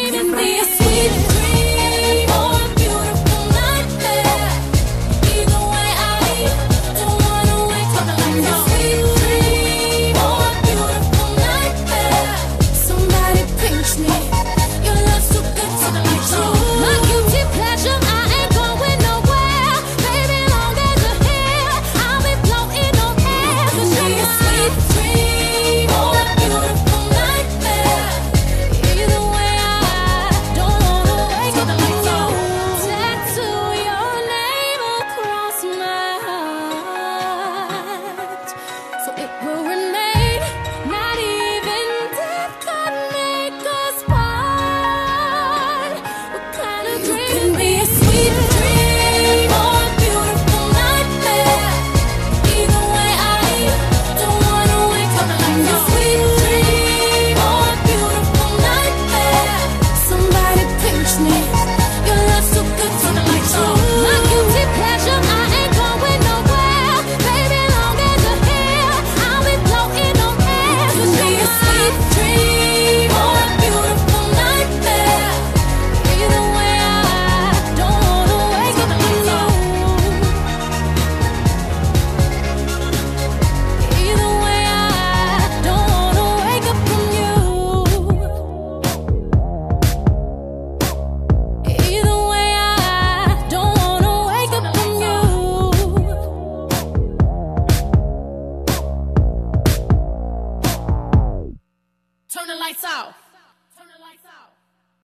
pain in this Can be. a. myself.